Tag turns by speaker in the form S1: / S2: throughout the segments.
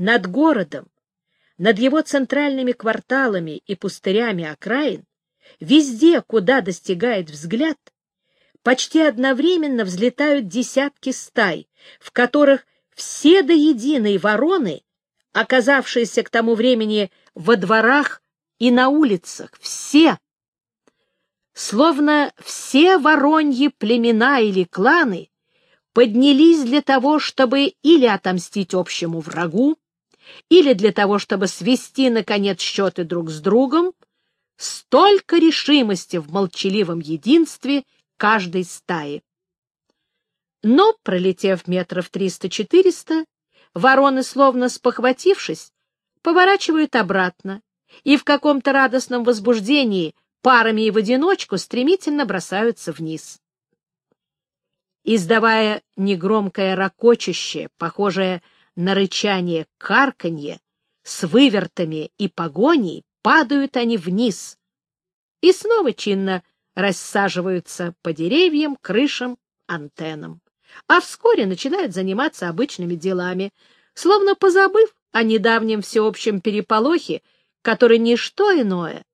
S1: Над городом, над его центральными кварталами и пустырями окраин, везде, куда достигает взгляд, почти одновременно взлетают десятки стай, в которых все до единой вороны, оказавшиеся к тому времени во дворах и на улицах, все, словно все вороньи племена или кланы, поднялись для того, чтобы или отомстить общему врагу, или для того, чтобы свести, наконец, счеты друг с другом, столько решимости в молчаливом единстве каждой стаи. Но, пролетев метров триста-четыреста, вороны, словно спохватившись, поворачивают обратно и в каком-то радостном возбуждении парами и в одиночку стремительно бросаются вниз. Издавая негромкое ракочище, похожее на рычание карканье, с вывертами и погоней падают они вниз и снова чинно рассаживаются по деревьям, крышам, антеннам, а вскоре начинают заниматься обычными делами, словно позабыв о недавнем всеобщем переполохе, который не что иное,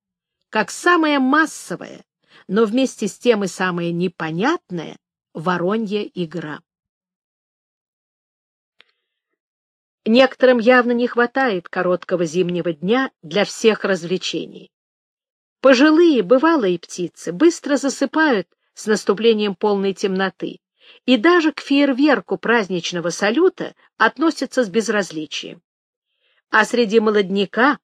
S1: как самое массовое, но вместе с тем и самое непонятное воронья игра. Некоторым явно не хватает короткого зимнего дня для всех развлечений. Пожилые, бывалые птицы быстро засыпают с наступлением полной темноты, и даже к фейерверку праздничного салюта относятся с безразличием. А среди молодняка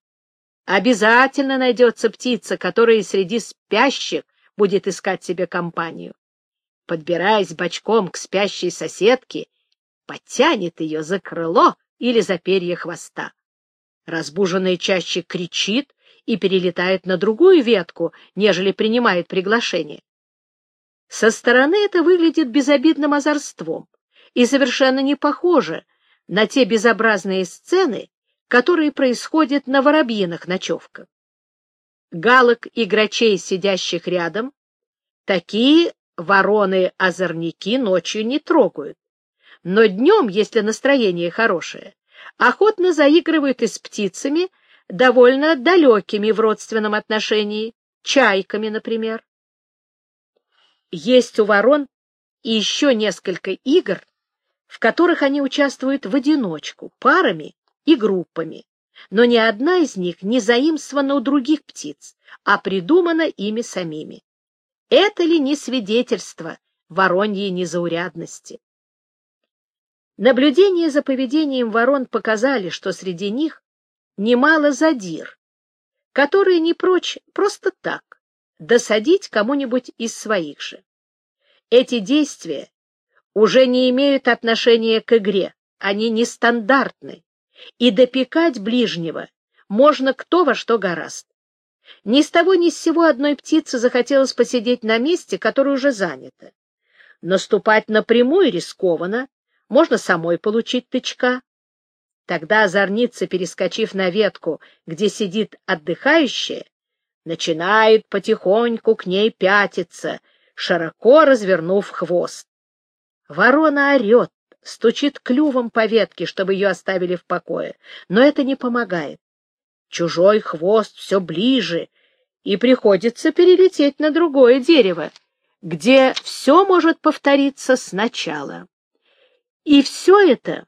S1: обязательно найдется птица, которая среди спящих будет искать себе компанию. Подбираясь бочком к спящей соседке, подтянет ее за крыло или за перья хвоста. Разбуженная чаще кричит и перелетает на другую ветку, нежели принимает приглашение. Со стороны это выглядит безобидным озорством и совершенно не похоже на те безобразные сцены, которые происходят на воробьиных ночевках. Галок и грачей, сидящих рядом, такие вороны-озорники ночью не трогают но днем, если настроение хорошее, охотно заигрывают и с птицами, довольно далекими в родственном отношении, чайками, например. Есть у ворон и еще несколько игр, в которых они участвуют в одиночку, парами и группами, но ни одна из них не заимствована у других птиц, а придумана ими самими. Это ли не свидетельство вороньей незаурядности? Наблюдения за поведением ворон показали, что среди них немало задир, которые не прочь просто так досадить кому-нибудь из своих же. Эти действия уже не имеют отношения к игре, они нестандартны, и допекать ближнего можно кто во что гораст. Ни с того ни с сего одной птице захотелось посидеть на месте, которое уже занято. Наступать напрямую рискованно, можно самой получить тычка. Тогда озорница, перескочив на ветку, где сидит отдыхающая, начинает потихоньку к ней пятиться, широко развернув хвост. Ворона орет, стучит клювом по ветке, чтобы ее оставили в покое, но это не помогает. Чужой хвост все ближе, и приходится перелететь на другое дерево, где все может повториться сначала. И все это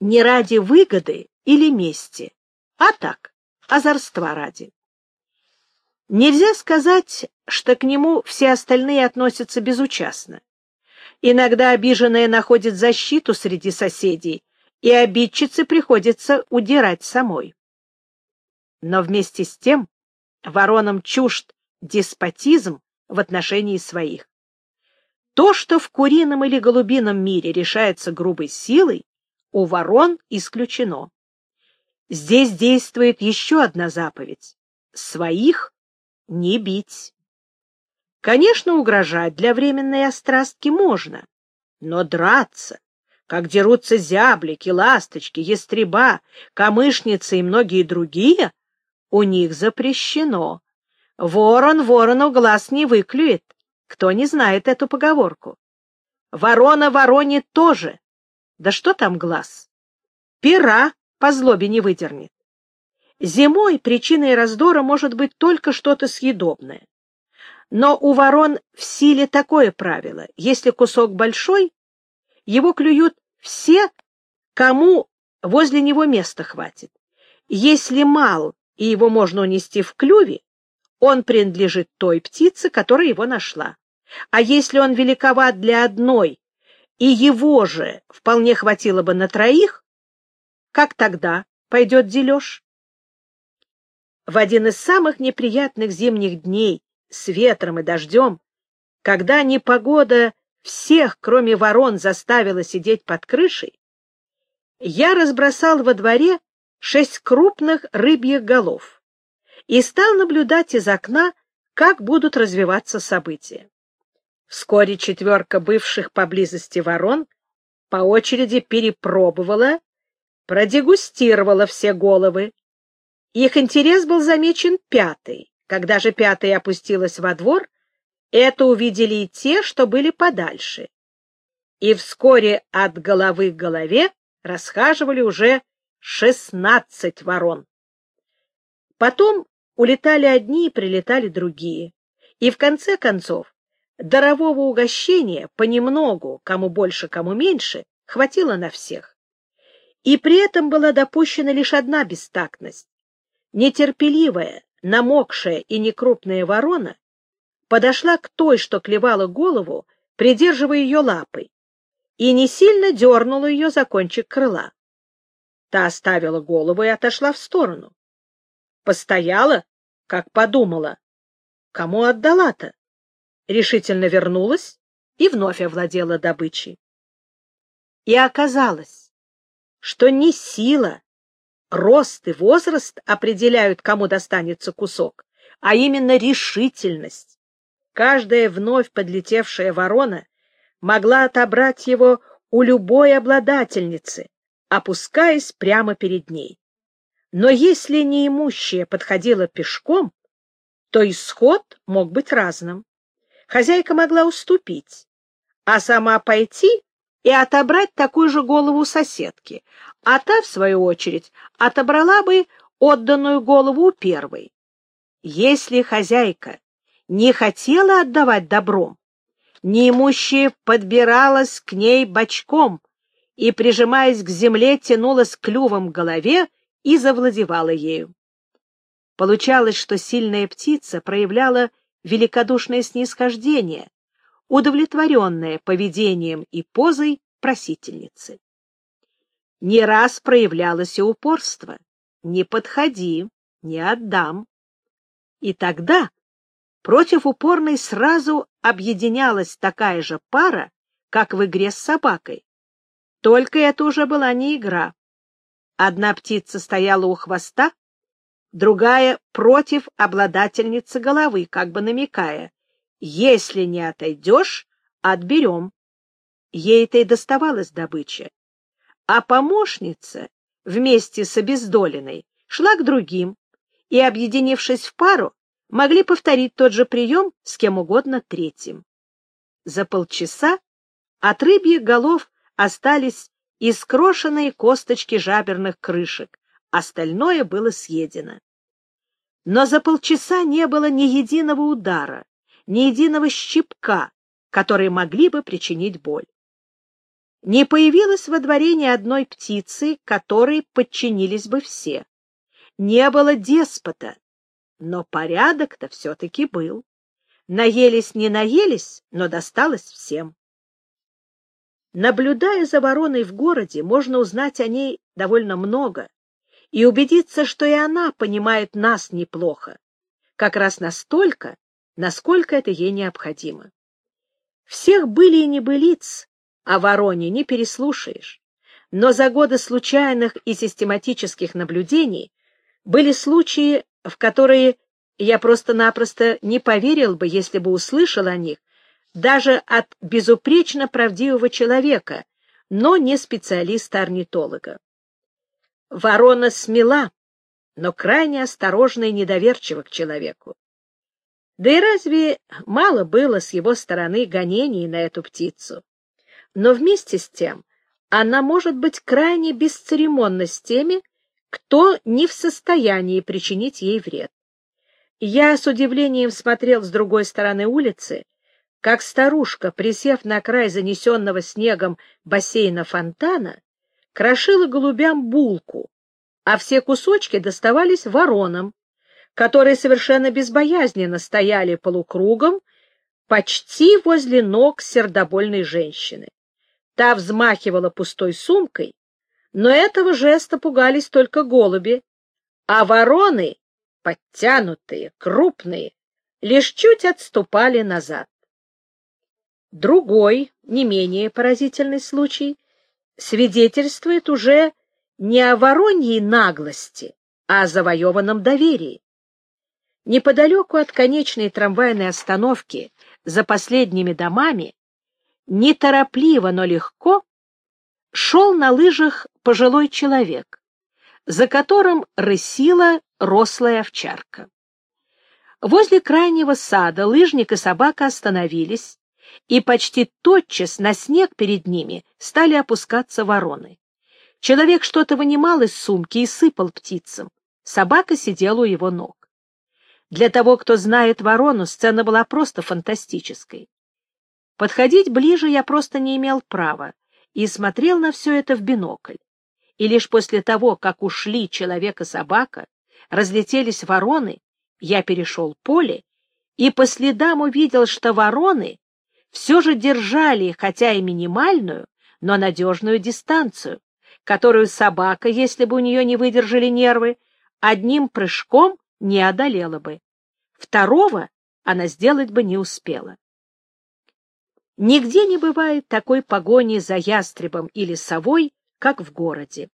S1: не ради выгоды или мести, а так, озорства ради. Нельзя сказать, что к нему все остальные относятся безучастно. Иногда обиженная находит защиту среди соседей, и обидчице приходится удирать самой. Но вместе с тем воронам чужд деспотизм в отношении своих. То, что в курином или голубином мире решается грубой силой, у ворон исключено. Здесь действует еще одна заповедь — своих не бить. Конечно, угрожать для временной острастки можно, но драться, как дерутся зяблики, ласточки, ястреба, камышницы и многие другие, у них запрещено. Ворон ворону глаз не выклюет. Кто не знает эту поговорку? Ворона вороне тоже. Да что там глаз? Пера по злобе не выдернет. Зимой причиной раздора может быть только что-то съедобное. Но у ворон в силе такое правило. Если кусок большой, его клюют все, кому возле него места хватит. Если мал и его можно унести в клюве, он принадлежит той птице, которая его нашла. А если он великоват для одной, и его же вполне хватило бы на троих, как тогда пойдет дележ? В один из самых неприятных зимних дней с ветром и дождем, когда непогода всех, кроме ворон, заставила сидеть под крышей, я разбросал во дворе шесть крупных рыбьих голов и стал наблюдать из окна, как будут развиваться события. Вскоре четверка бывших поблизости ворон по очереди перепробовала, продегустировала все головы. Их интерес был замечен пятый. Когда же пятая опустилась во двор, это увидели и те, что были подальше. И вскоре от головы к голове расхаживали уже шестнадцать ворон. Потом улетали одни и прилетали другие. И в конце концов дарового угощения понемногу, кому больше, кому меньше, хватило на всех. И при этом была допущена лишь одна бестактность. Нетерпеливая, намокшая и некрупная ворона подошла к той, что клевала голову, придерживая ее лапой, и не сильно дернула ее за кончик крыла. Та оставила голову и отошла в сторону. Постояла, как подумала. Кому отдала-то? Решительно вернулась и вновь овладела добычей. И оказалось, что не сила, рост и возраст определяют, кому достанется кусок, а именно решительность. Каждая вновь подлетевшая ворона могла отобрать его у любой обладательницы, опускаясь прямо перед ней. Но если неимущая подходила пешком, то исход мог быть разным. Хозяйка могла уступить, а сама пойти и отобрать такую же голову соседки, а та, в свою очередь, отобрала бы отданную голову у первой. Если хозяйка не хотела отдавать добром, неимущая подбиралась к ней бочком и, прижимаясь к земле, тянулась клювом к голове и завладевала ею. Получалось, что сильная птица проявляла великодушное снисхождение, удовлетворенное поведением и позой просительницы. Не раз проявлялось и упорство. «Не подходи, не отдам». И тогда против упорной сразу объединялась такая же пара, как в игре с собакой. Только это уже была не игра. Одна птица стояла у хвоста, другая против обладательницы головы, как бы намекая, «Если не отойдешь, отберем». Ей-то и доставалась добыча. А помощница вместе с обездоленной шла к другим, и, объединившись в пару, могли повторить тот же прием с кем угодно третьим. За полчаса от рыбьих голов остались искрошенные косточки жаберных крышек, остальное было съедено. Но за полчаса не было ни единого удара, ни единого щипка, которые могли бы причинить боль. Не появилось во дворе ни одной птицы, которой подчинились бы все. Не было деспота, но порядок-то все-таки был. Наелись не наелись, но досталось всем. Наблюдая за вороной в городе, можно узнать о ней довольно много и убедиться, что и она понимает нас неплохо, как раз настолько, насколько это ей необходимо. Всех были и небылиц, о вороне не переслушаешь, но за годы случайных и систематических наблюдений были случаи, в которые я просто-напросто не поверил бы, если бы услышал о них, даже от безупречно правдивого человека, но не специалиста-орнитолога. Ворона смела, но крайне осторожна и недоверчива к человеку. Да и разве мало было с его стороны гонений на эту птицу? Но вместе с тем она может быть крайне бесцеремонна с теми, кто не в состоянии причинить ей вред. Я с удивлением смотрел с другой стороны улицы, как старушка, присев на край занесенного снегом бассейна фонтана, крошила голубям булку, а все кусочки доставались воронам, которые совершенно безбоязненно стояли полукругом почти возле ног сердобольной женщины. Та взмахивала пустой сумкой, но этого жеста пугались только голуби, а вороны, подтянутые, крупные, лишь чуть отступали назад. Другой, не менее поразительный случай свидетельствует уже не о вороньей наглости, а о завоеванном доверии. Неподалеку от конечной трамвайной остановки за последними домами неторопливо, но легко шел на лыжах пожилой человек, за которым рысила рослая овчарка. Возле крайнего сада лыжник и собака остановились, и почти тотчас на снег перед ними стали опускаться вороны. Человек что-то вынимал из сумки и сыпал птицам. Собака сидела у его ног. Для того, кто знает ворону, сцена была просто фантастической. Подходить ближе я просто не имел права и смотрел на все это в бинокль. И лишь после того, как ушли человек и собака, разлетелись вороны, я перешел поле и по следам увидел, что вороны все же держали, хотя и минимальную, но надежную дистанцию, которую собака, если бы у нее не выдержали нервы, одним прыжком не одолела бы. Второго она сделать бы не успела. Нигде не бывает такой погони за ястребом или совой, как в городе.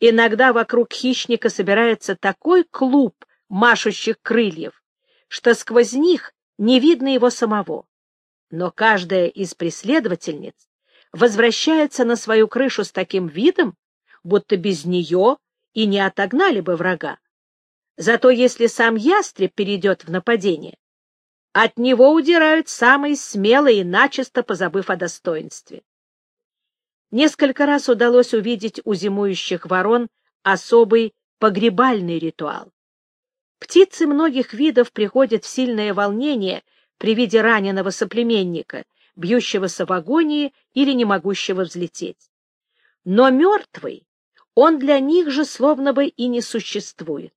S1: Иногда вокруг хищника собирается такой клуб машущих крыльев, что сквозь них не видно его самого. Но каждая из преследовательниц возвращается на свою крышу с таким видом, будто без нее и не отогнали бы врага. Зато если сам ястреб перейдет в нападение, от него удирают самые смелые, начисто позабыв о достоинстве. Несколько раз удалось увидеть у зимующих ворон особый погребальный ритуал. Птицы многих видов приходят в сильное волнение при виде раненого соплеменника, бьющегося в агонии или не могущего взлететь. Но мертвый, он для них же словно бы и не существует.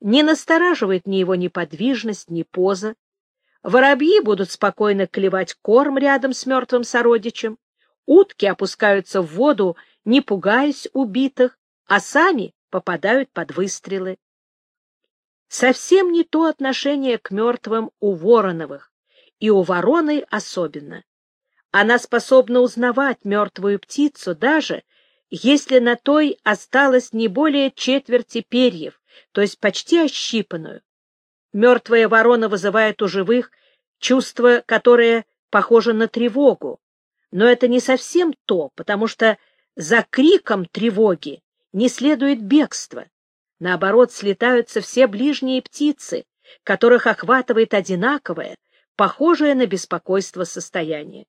S1: Не настораживает ни его неподвижность, ни поза. Воробьи будут спокойно клевать корм рядом с мертвым сородичем, утки опускаются в воду, не пугаясь убитых, а сами попадают под выстрелы. Совсем не то отношение к мертвым у Вороновых, и у вороны особенно. Она способна узнавать мертвую птицу даже, если на той осталось не более четверти перьев, то есть почти ощипанную. Мертвая ворона вызывает у живых чувство, которое похоже на тревогу. Но это не совсем то, потому что за криком тревоги не следует бегство. Наоборот, слетаются все ближние птицы, которых охватывает одинаковое, похожее на беспокойство состояние.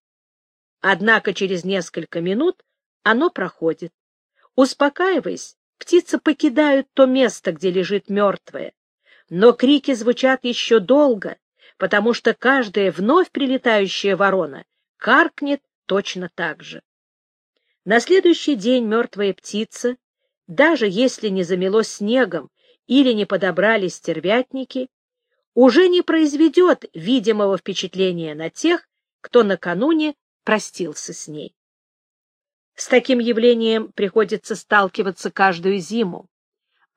S1: Однако через несколько минут оно проходит. Успокаиваясь, птицы покидают то место, где лежит мертвое, но крики звучат еще долго, потому что каждая вновь прилетающая ворона каркнет точно так же. На следующий день мертвая птица, даже если не замело снегом или не подобрали стервятники, уже не произведет видимого впечатления на тех, кто накануне простился с ней. С таким явлением приходится сталкиваться каждую зиму.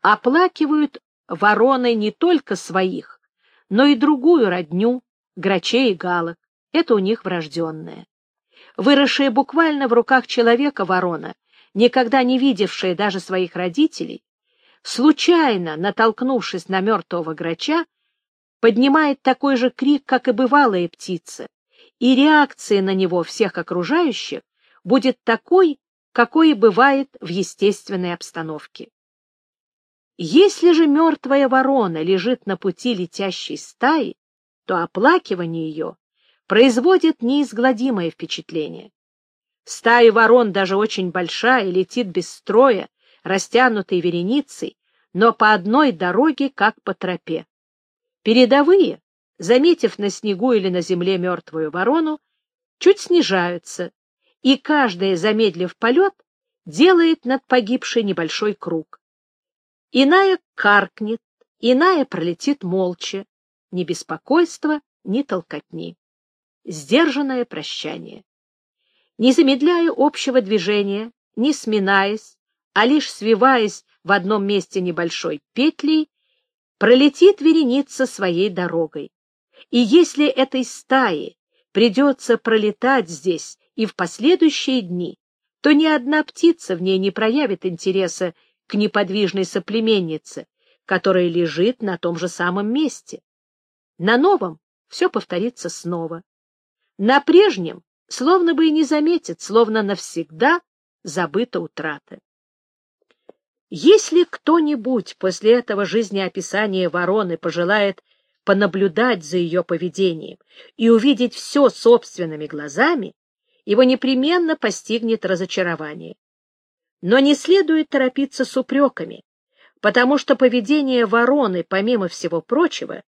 S1: Оплакивают вороны не только своих, но и другую родню, грачей и галок. Это у них врожденное выросшая буквально в руках человека ворона, никогда не видевшая даже своих родителей, случайно натолкнувшись на мертвого грача, поднимает такой же крик, как и бывалая птица, и реакция на него всех окружающих будет такой, какой и бывает в естественной обстановке. Если же мертвая ворона лежит на пути летящей стаи, то оплакивание ее производит неизгладимое впечатление. Стая ворон, даже очень большая, летит без строя, растянутой вереницей, но по одной дороге, как по тропе. Передовые, заметив на снегу или на земле мертвую ворону, чуть снижаются, и каждая, замедлив полет, делает над погибшей небольшой круг. Иная каркнет, иная пролетит молча, ни беспокойства, ни толкотни. Сдержанное прощание. Не замедляя общего движения, не сминаясь, а лишь свиваясь в одном месте небольшой петлей, пролетит вереница своей дорогой. И если этой стае придется пролетать здесь и в последующие дни, то ни одна птица в ней не проявит интереса к неподвижной соплеменнице, которая лежит на том же самом месте. На новом все повторится снова. На прежнем словно бы и не заметит, словно навсегда забыта утрата. Если кто-нибудь после этого жизнеописания вороны пожелает понаблюдать за ее поведением и увидеть все собственными глазами, его непременно постигнет разочарование. Но не следует торопиться с упреками, потому что поведение вороны, помимо всего прочего,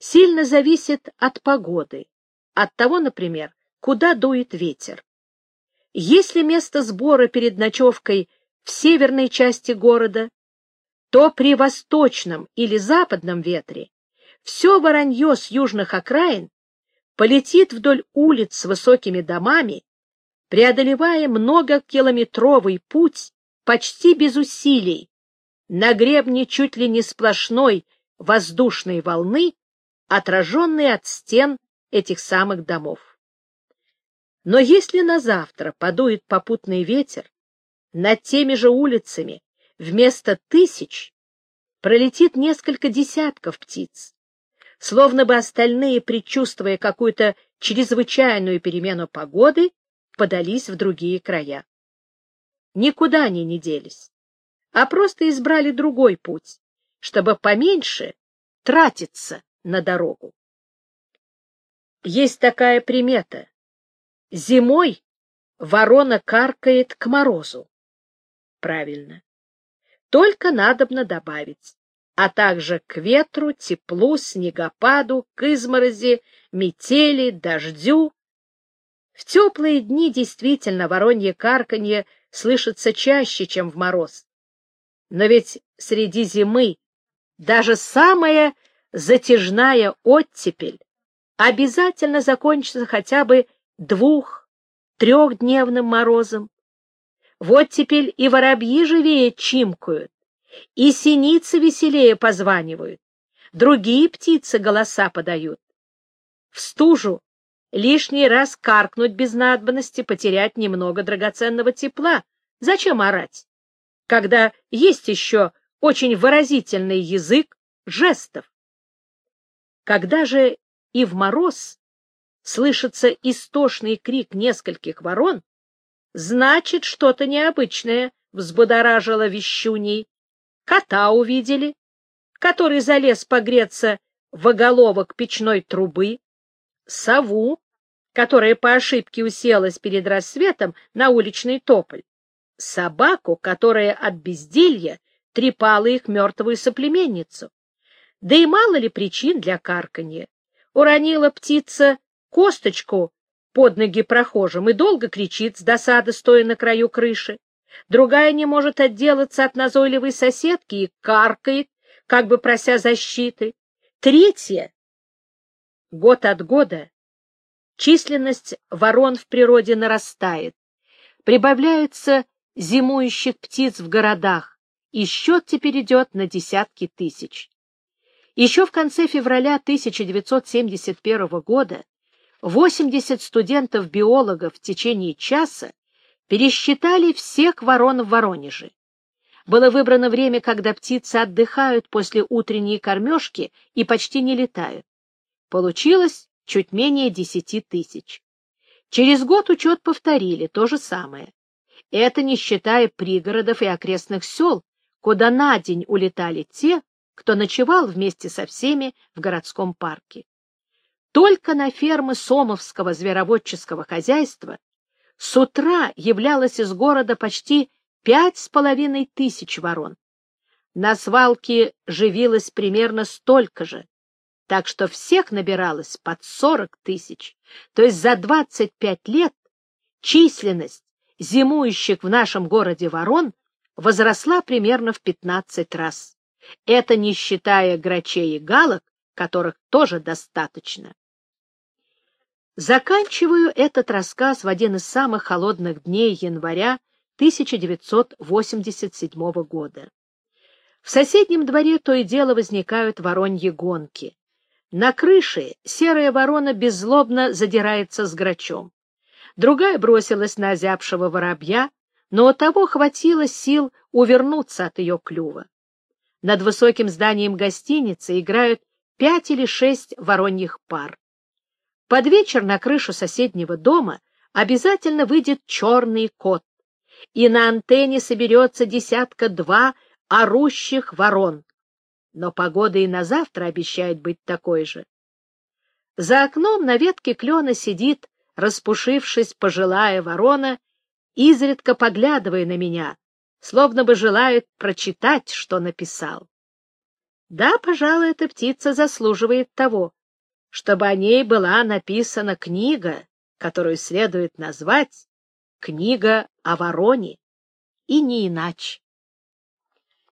S1: сильно зависит от погоды, от того, например, куда дует ветер. Если место сбора перед ночевкой в северной части города, то при восточном или западном ветре все воронье с южных окраин полетит вдоль улиц с высокими домами, преодолевая многокилометровый путь почти без усилий, на гребне чуть ли не сплошной воздушной волны, отраженной от стен этих самых домов. Но если на завтра подует попутный ветер, над теми же улицами вместо тысяч пролетит несколько десятков птиц, словно бы остальные, предчувствуя какую-то чрезвычайную перемену погоды, подались в другие края. Никуда они не делись, а просто избрали другой путь, чтобы поменьше тратиться на дорогу. Есть такая примета. Зимой ворона каркает к морозу. Правильно. Только надобно добавить, а также к ветру, теплу, снегопаду, к изморози, метели, дождю. В теплые дни действительно воронье карканье слышится чаще, чем в мороз. Но ведь среди зимы даже самая затяжная оттепель обязательно закончится хотя бы двух-трехдневным морозом, вот теперь и воробьи живее чимкают, и синицы веселее позванивают, другие птицы голоса подают. В стужу лишний раз каркнуть без надобности, потерять немного драгоценного тепла. Зачем орать, когда есть еще очень выразительный язык жестов? Когда же и в мороз слышится истошный крик нескольких ворон, Значит, что-то необычное взбудоражило вещуней. Кота увидели, который залез погреться в оголовок печной трубы, сову, которая по ошибке уселась перед рассветом на уличный тополь, собаку, которая от безделья трепала их мертвую соплеменницу. Да и мало ли причин для карканья. Уронила птица косточку под ноги прохожим и долго кричит с досады, стоя на краю крыши. Другая не может отделаться от назойливой соседки и каркает, как бы прося защиты. Третья. Год от года численность ворон в природе нарастает. Прибавляются зимующих птиц в городах, и счет теперь идет на десятки тысяч. Еще в конце февраля 1971 года 80 студентов-биологов в течение часа пересчитали всех ворон в Воронеже. Было выбрано время, когда птицы отдыхают после утренней кормежки и почти не летают. Получилось чуть менее 10 тысяч. Через год учет повторили, то же самое. Это не считая пригородов и окрестных сел, куда на день улетали те, кто ночевал вместе со всеми в городском парке. Только на фермы Сомовского звероводческого хозяйства с утра являлось из города почти пять с половиной тысяч ворон. На свалке живилось примерно столько же, так что всех набиралось под сорок тысяч, то есть за двадцать пять лет численность зимующих в нашем городе ворон возросла примерно в пятнадцать раз. Это не считая грачей и галок, которых тоже достаточно. Заканчиваю этот рассказ в один из самых холодных дней января 1987 года. В соседнем дворе то и дело возникают вороньи гонки. На крыше серая ворона беззлобно задирается с грачом. Другая бросилась на озябшего воробья, но у того хватило сил увернуться от ее клюва. Над высоким зданием гостиницы играют пять или шесть вороньих пар. Под вечер на крышу соседнего дома обязательно выйдет черный кот, и на антенне соберется десятка-два орущих ворон. Но погода и на завтра обещает быть такой же. За окном на ветке клена сидит, распушившись пожилая ворона, изредка поглядывая на меня, словно бы желает прочитать, что написал. Да, пожалуй, эта птица заслуживает того, чтобы о ней была написана книга, которую следует назвать «Книга о вороне», и не иначе.